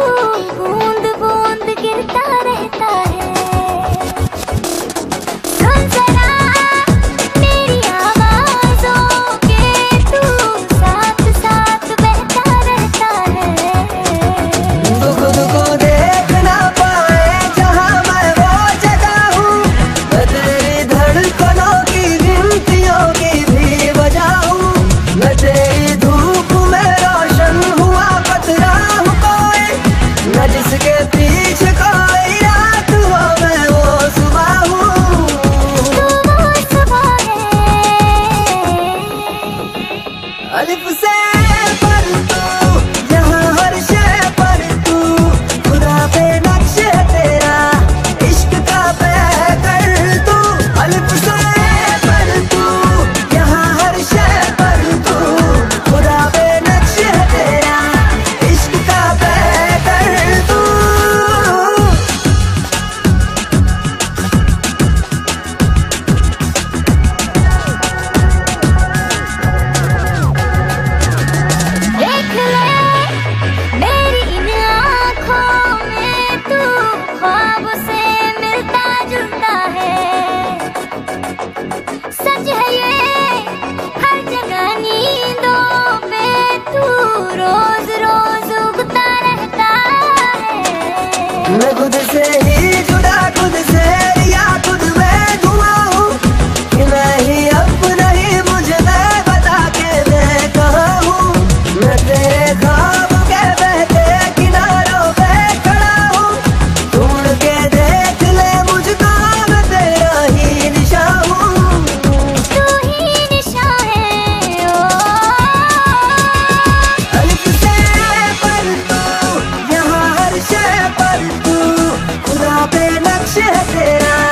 से तू бабуся. पर तू खुदा पे नक्श है तेरा।